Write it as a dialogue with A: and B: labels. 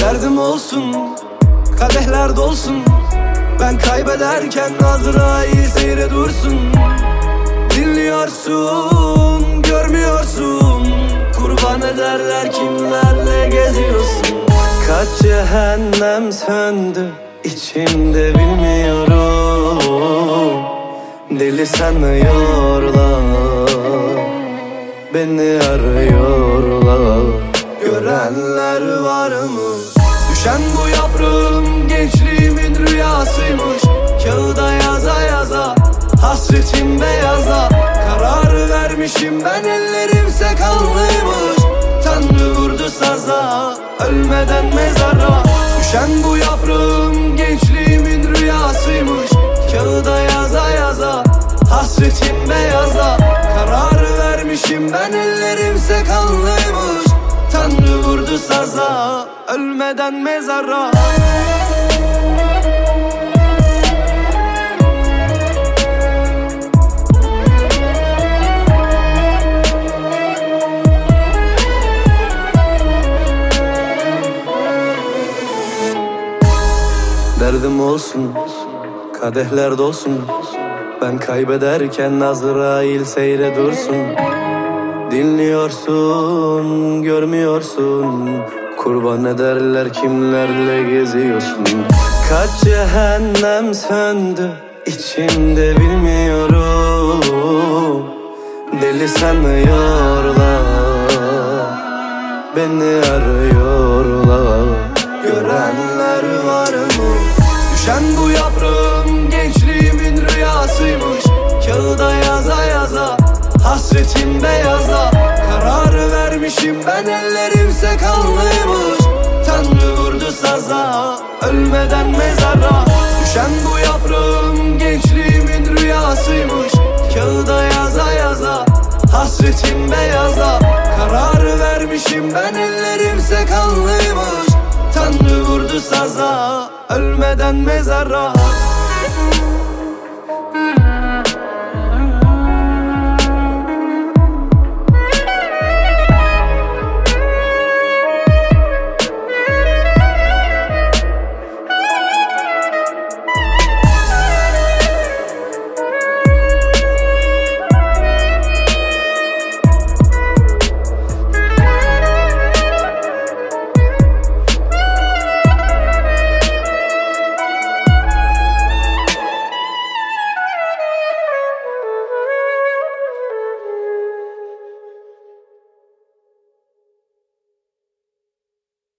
A: Derdim olsun, kadehler dolsun. Ben kaybederken Azrail seyre dursun. Dinliyorsun, görmüyorsun. Kurban ederler kimlerle geziyorsun. Kaç cehennem söndü içimde bilmiyorum. Deli sanıyorlar Beni arıyor. Görenler var mı? Düşen bu yaprağım gençliğimin rüyasıymış. Kağıda yaza yaza Hasretim beyaza. Karar vermişim ben ellerimse kanlıymış Tanrı vurdu saza Ölmeden mezara. Düşen bu yaprağım gençliğimin rüyasıymış. Kağıda yaza yaza Hasretim beyaza. Karar vermişim ben ellerimse kanlıymış Vurdu saza Ölmeden mezara. Derdim olsun, kadehler dolsun. Ben kaybederken Azrail seyre dursun Dinliyorsun, görmüyorsun. Kurban ederler kimlerle geziyorsun. Kaç cehennem söndü içimde bilmiyorum. Deli sanıyorlar Beni arıyorlar. Görenler var mı? Düşen bu yaprağım gençliğimin rüyasıymış Hasretim beyaza Karar vermişim. Ben ellerimse kanlıymış Tanrı vurdu saza Ölmeden mezara. Düşen bu yaprağım gençliğimin rüyasıymış. Kağıda yaza yaza Hasretim beyaza Karar vermişim. Ben ellerimse kanlıymış Tanrı vurdu saza Ölmeden mezara